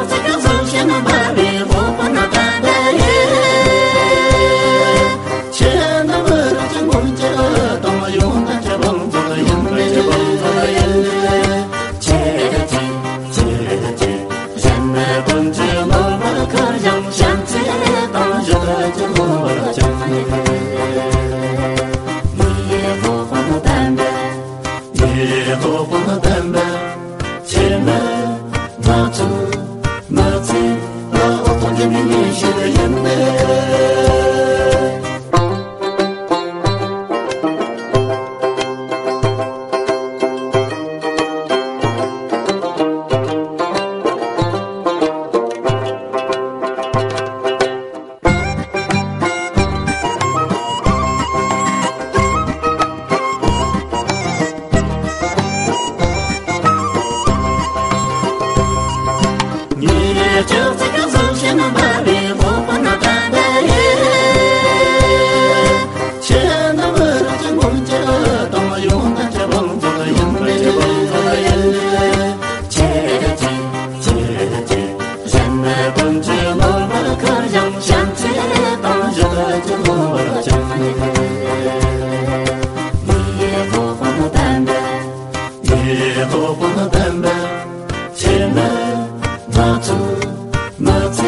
Cause I'm حياتي لا أطلب من شيء يمك Yine Çılçık in şenun babi Max.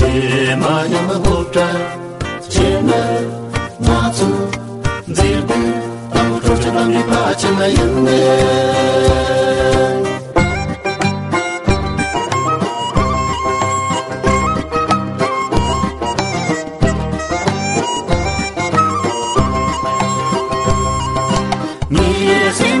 ye ma nyam go ta che na na zu zir de tam tro che na mi pa che na yin ne. Mi sin